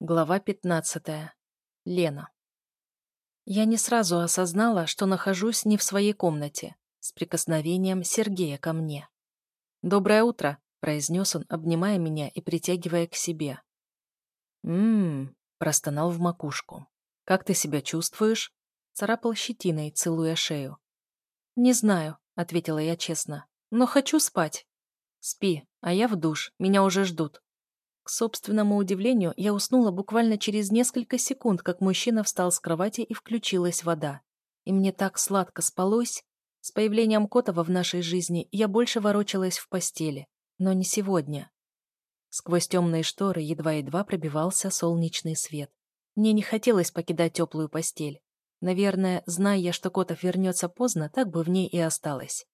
Глава 15. Лена. Я не сразу осознала, что нахожусь не в своей комнате, с прикосновением Сергея ко мне. «Доброе утро», — произнес он, обнимая меня и притягивая к себе. «М-м-м», простонал в макушку. «Как ты себя чувствуешь?» Царапал щетиной, целуя шею. «Не знаю», — ответила я честно, — «но хочу спать». «Спи, а я в душ, меня уже ждут», к собственному удивлению, я уснула буквально через несколько секунд, как мужчина встал с кровати и включилась вода. И мне так сладко спалось. С появлением Котова в нашей жизни я больше ворочалась в постели. Но не сегодня. Сквозь темные шторы едва-едва пробивался солнечный свет. Мне не хотелось покидать теплую постель. Наверное, зная я, что Котов вернется поздно, так бы в ней и осталось.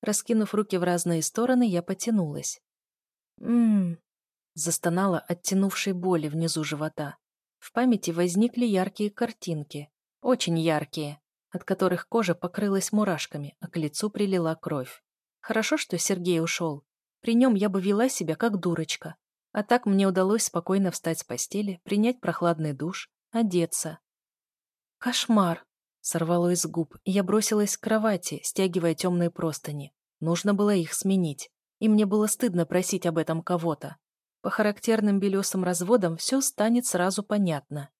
Раскинув руки в разные стороны, я потянулась. Ммм, Застонала от тянувшей боли внизу живота. В памяти возникли яркие картинки. Очень яркие, от которых кожа покрылась мурашками, а к лицу прилила кровь. Хорошо, что Сергей ушел. При нем я бы вела себя как дурочка. А так мне удалось спокойно встать с постели, принять прохладный душ, одеться. «Кошмар!» — сорвало из губ, и я бросилась к кровати, стягивая темные простыни. Нужно было их сменить, и мне было стыдно просить об этом кого-то. По характерным белесым разводам все станет сразу понятно.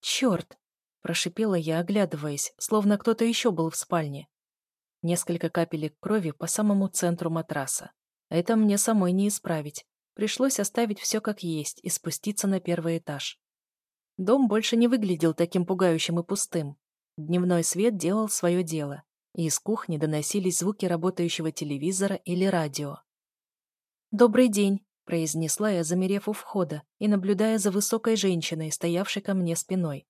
«Черт!» – прошипела я, оглядываясь, словно кто-то еще был в спальне. Несколько капелек крови по самому центру матраса. Это мне самой не исправить. Пришлось оставить все как есть и спуститься на первый этаж. Дом больше не выглядел таким пугающим и пустым. Дневной свет делал свое дело, и из кухни доносились звуки работающего телевизора или радио. «Добрый день!» Произнесла я, замерев у входа и наблюдая за высокой женщиной, стоявшей ко мне спиной.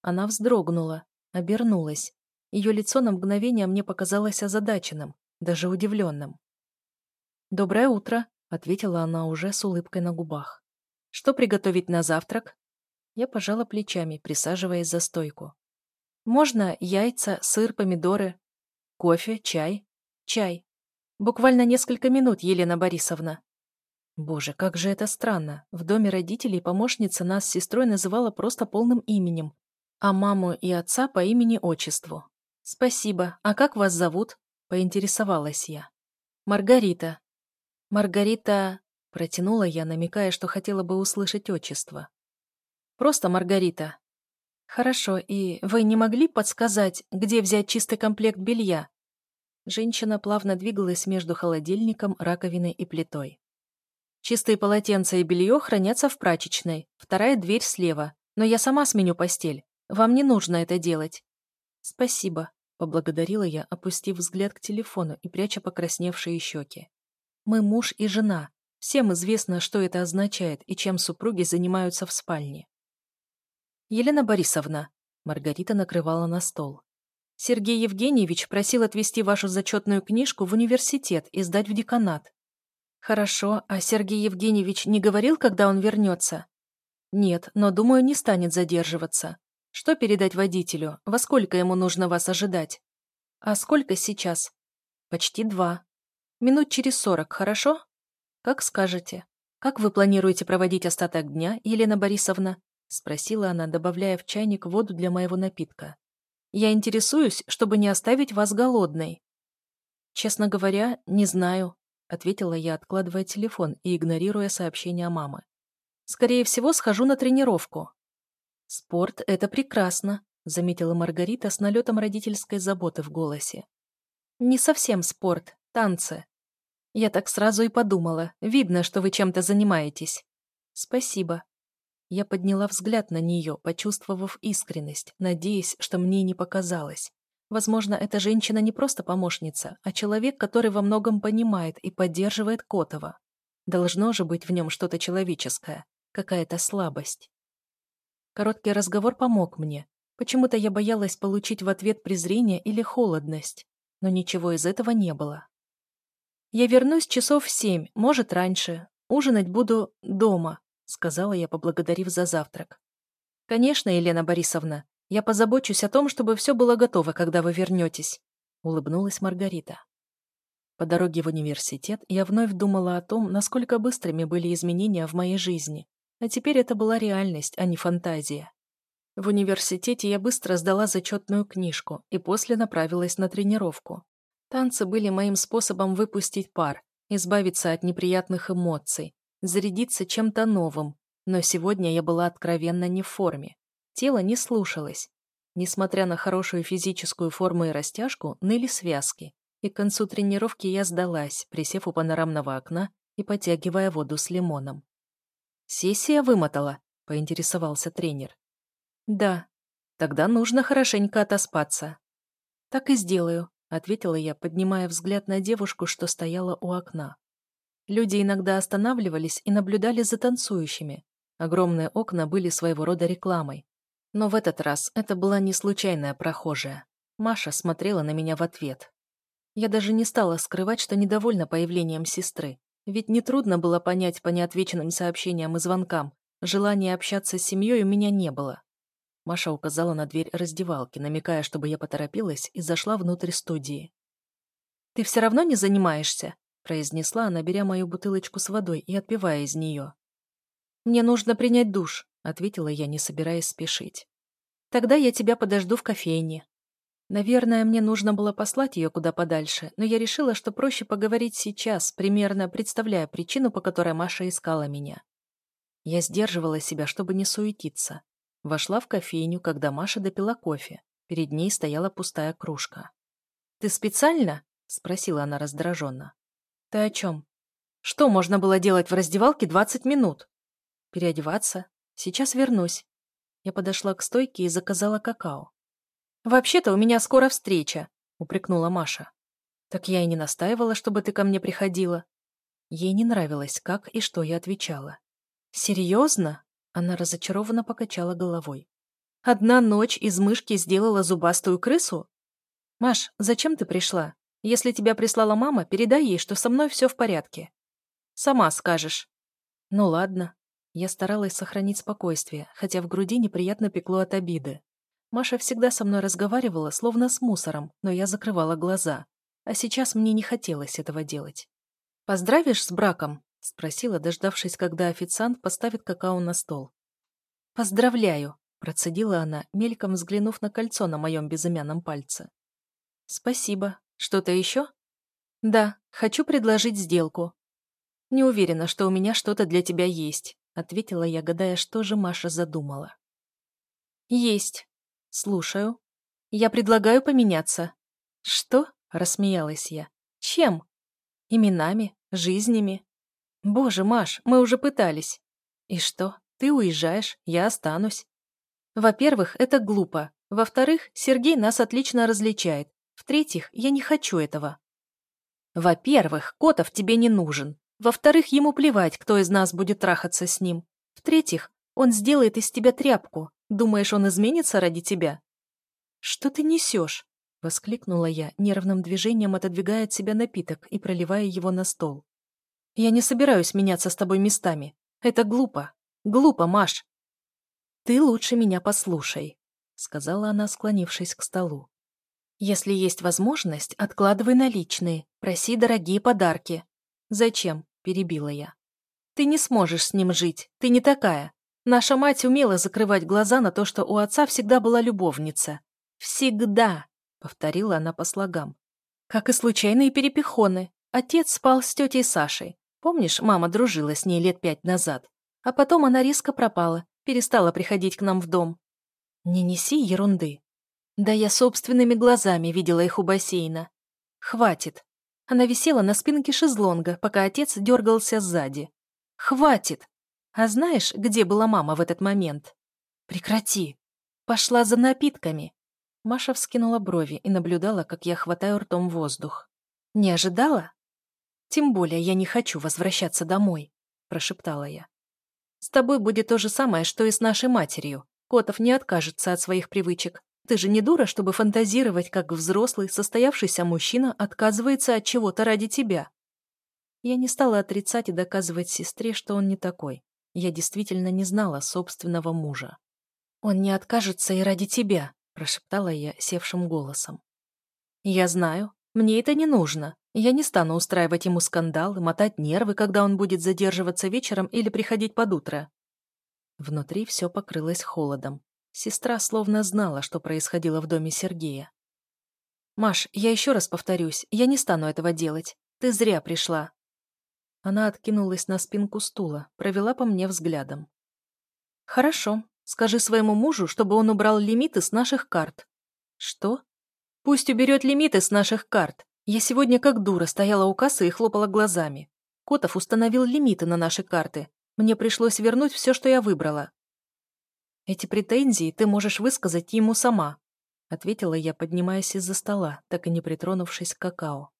Она вздрогнула, обернулась. Ее лицо на мгновение мне показалось озадаченным, даже удивленным. «Доброе утро», — ответила она уже с улыбкой на губах. «Что приготовить на завтрак?» Я пожала плечами, присаживаясь за стойку. «Можно яйца, сыр, помидоры, кофе, чай?» «Чай. Буквально несколько минут, Елена Борисовна», Боже, как же это странно. В доме родителей помощница нас с сестрой называла просто полным именем, а маму и отца по имени-отчеству. «Спасибо. А как вас зовут?» – поинтересовалась я. «Маргарита». «Маргарита...» – протянула я, намекая, что хотела бы услышать отчество. «Просто Маргарита». «Хорошо, и вы не могли подсказать, где взять чистый комплект белья?» Женщина плавно двигалась между холодильником, раковиной и плитой. Чистые полотенца и белье хранятся в прачечной. Вторая дверь слева. Но я сама сменю постель. Вам не нужно это делать. Спасибо, поблагодарила я, опустив взгляд к телефону и пряча покрасневшие щеки. Мы муж и жена. Всем известно, что это означает и чем супруги занимаются в спальне. Елена Борисовна, Маргарита накрывала на стол. Сергей Евгеньевич просил отвезти вашу зачетную книжку в университет и сдать в деканат. «Хорошо, а Сергей Евгеньевич не говорил, когда он вернется?» «Нет, но, думаю, не станет задерживаться. Что передать водителю? Во сколько ему нужно вас ожидать?» «А сколько сейчас?» «Почти два. Минут через сорок, хорошо?» «Как скажете. Как вы планируете проводить остаток дня, Елена Борисовна?» Спросила она, добавляя в чайник воду для моего напитка. «Я интересуюсь, чтобы не оставить вас голодной». «Честно говоря, не знаю», ответила я, откладывая телефон и игнорируя сообщения мамы. «Скорее всего, схожу на тренировку». «Спорт — это прекрасно», — заметила Маргарита с налетом родительской заботы в голосе. «Не совсем спорт, танцы». Я так сразу и подумала. Видно, что вы чем-то занимаетесь. «Спасибо». Я подняла взгляд на нее, почувствовав искренность, надеясь, что мне не показалось. Возможно, эта женщина не просто помощница, а человек, который во многом понимает и поддерживает Котова. Должно же быть в нем что-то человеческое, какая-то слабость. Короткий разговор помог мне. Почему-то я боялась получить в ответ презрение или холодность, но ничего из этого не было. «Я вернусь часов в семь, может, раньше. Ужинать буду дома», — сказала я, поблагодарив за завтрак. «Конечно, Елена Борисовна, я позабочусь о том, чтобы все было готово, когда вы вернетесь», — улыбнулась Маргарита. По дороге в университет я вновь думала о том, насколько быстрыми были изменения в моей жизни. А теперь это была реальность, а не фантазия. В университете я быстро сдала зачетную книжку и после направилась на тренировку. Танцы были моим способом выпустить пар, избавиться от неприятных эмоций, зарядиться чем-то новым, но сегодня я была откровенно не в форме. Тело не слушалось. Несмотря на хорошую физическую форму и растяжку, ныли связки, и к концу тренировки я сдалась, присев у панорамного окна и потягивая воду с лимоном. «Сессия вымотала?» — поинтересовался тренер. «Да. Тогда нужно хорошенько отоспаться». «Так и сделаю», — ответила я, поднимая взгляд на девушку, что стояла у окна. Люди иногда останавливались и наблюдали за танцующими. Огромные окна были своего рода рекламой. Но в этот раз это была не случайная прохожая. Маша смотрела на меня в ответ. Я даже не стала скрывать, что недовольна появлением сестры. Ведь нетрудно было понять по неотвеченным сообщениям и звонкам. Желания общаться с семьей у меня не было. Маша указала на дверь раздевалки, намекая, чтобы я поторопилась и зашла внутрь студии. «Ты все равно не занимаешься?» произнесла она, беря мою бутылочку с водой и отпивая из нее. «Мне нужно принять душ», — ответила я, не собираясь спешить. «Тогда я тебя подожду в кофейне». Наверное, мне нужно было послать ее куда подальше, но я решила, что проще поговорить сейчас, примерно представляя причину, по которой Маша искала меня. Я сдерживала себя, чтобы не суетиться. Вошла в кофейню, когда Маша допила кофе. Перед ней стояла пустая кружка. «Ты специально?» — спросила она раздраженно. «Ты о чем?» «Что можно было делать в раздевалке 20 минут?» «Переодеваться. Сейчас вернусь». Я подошла к стойке и заказала какао. «Вообще-то у меня скоро встреча», — упрекнула Маша. «Так я и не настаивала, чтобы ты ко мне приходила». Ей не нравилось, как и что я отвечала. «Серьезно?» — она разочарованно покачала головой. «Одна ночь из мышки сделала зубастую крысу?» «Маш, зачем ты пришла?» Если тебя прислала мама, передай ей, что со мной все в порядке. Сама скажешь. Ну ладно. Я старалась сохранить спокойствие, хотя в груди неприятно пекло от обиды. Маша всегда со мной разговаривала, словно с мусором, но я закрывала глаза. А сейчас мне не хотелось этого делать. «Поздравишь с браком?» — спросила, дождавшись, когда официант поставит какао на стол. «Поздравляю!» — процедила она, мельком взглянув на кольцо на моем безымянном пальце. «Спасибо», что-то еще? Да, хочу предложить сделку. Не уверена, что у меня что-то для тебя есть, ответила я, гадая, что же Маша задумала. Есть. Слушаю. Я предлагаю поменяться. Что? Рассмеялась я. Чем? Именами, жизнями. Боже, Маш, мы уже пытались. И что? Ты уезжаешь, я останусь. Во-первых, это глупо. Во-вторых, Сергей нас отлично различает. В-третьих, я не хочу этого. Во-первых, Котов тебе не нужен. Во-вторых, ему плевать, кто из нас будет трахаться с ним. В-третьих, он сделает из тебя тряпку. Думаешь, он изменится ради тебя? Что ты несешь? Воскликнула я, нервным движением отодвигая от себя напиток и проливая его на стол. Я не собираюсь меняться с тобой местами. Это глупо. Глупо, Маш. Ты лучше меня послушай, сказала она, склонившись к столу. Если есть возможность, откладывай наличные, проси дорогие подарки. Зачем? Перебила я. Ты не сможешь с ним жить, ты не такая. Наша мать умела закрывать глаза на то, что у отца всегда была любовница. Всегда, повторила она по слогам. Как и случайные перепихоны. Отец спал с тетей Сашей. Помнишь, мама дружила с ней лет пять назад. А потом она резко пропала, перестала приходить к нам в дом. Не неси ерунды. Да я собственными глазами видела их у бассейна. Хватит. Она висела на спинке шезлонга, пока отец дергался сзади. Хватит. А знаешь, где была мама в этот момент? Прекрати. Пошла за напитками. Маша вскинула брови и наблюдала, как я хватаю ртом воздух. Не ожидала? Тем более я не хочу возвращаться домой, прошептала я. С тобой будет то же самое, что и с нашей матерью. Котов не откажется от своих привычек. Ты же не дура, чтобы фантазировать, как взрослый, состоявшийся мужчина отказывается от чего-то ради тебя. Я не стала отрицать и доказывать сестре, что он не такой. Я действительно не знала собственного мужа. «Он не откажется и ради тебя», – прошептала я севшим голосом. «Я знаю. Мне это не нужно. Я не стану устраивать ему скандал и мотать нервы, когда он будет задерживаться вечером или приходить под утро. Внутри все покрылось холодом. Сестра словно знала, что происходило в доме Сергея. «Маш, я еще раз повторюсь, я не стану этого делать. Ты зря пришла». Она откинулась на спинку стула, провела по мне взглядом. «Хорошо. Скажи своему мужу, чтобы он убрал лимиты с наших карт». «Что?» «Пусть уберет лимиты с наших карт. Я сегодня как дура стояла у кассы и хлопала глазами. Котов установил лимиты на наши карты. Мне пришлось вернуть все, что я выбрала. Эти претензии ты можешь высказать ему сама, ответила я, поднимаясь из-за стола, так и не притронувшись к какао.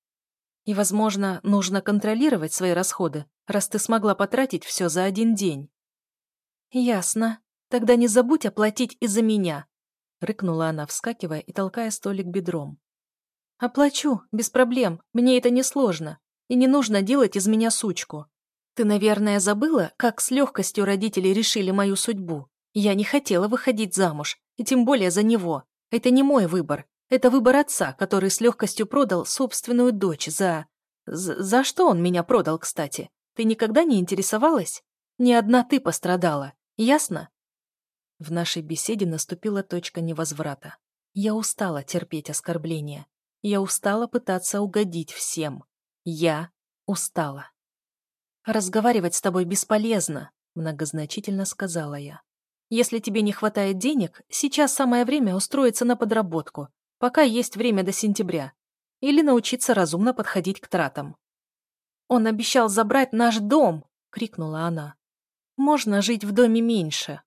И, возможно, нужно контролировать свои расходы, раз ты смогла потратить все за один день. Ясно. Тогда не забудь оплатить из-за меня, рыкнула она, вскакивая и толкая столик бедром. «Оплачу, без проблем, мне это не сложно, и не нужно делать из меня сучку. Ты, наверное, забыла, как с легкостью родители решили мою судьбу. Я не хотела выходить замуж, и тем более за него. Это не мой выбор, это выбор отца, который с легкостью продал собственную дочь за... За, за что он меня продал, кстати? Ты никогда не интересовалась? Ни одна ты пострадала, ясно?» В нашей беседе наступила точка невозврата. Я устала терпеть оскорбления. Я устала пытаться угодить всем. Я устала. «Разговаривать с тобой бесполезно», — многозначительно сказала я. «Если тебе не хватает денег, сейчас самое время устроиться на подработку, пока есть время до сентября, или научиться разумно подходить к тратам». «Он обещал забрать наш дом!» — крикнула она. «Можно жить в доме меньше»,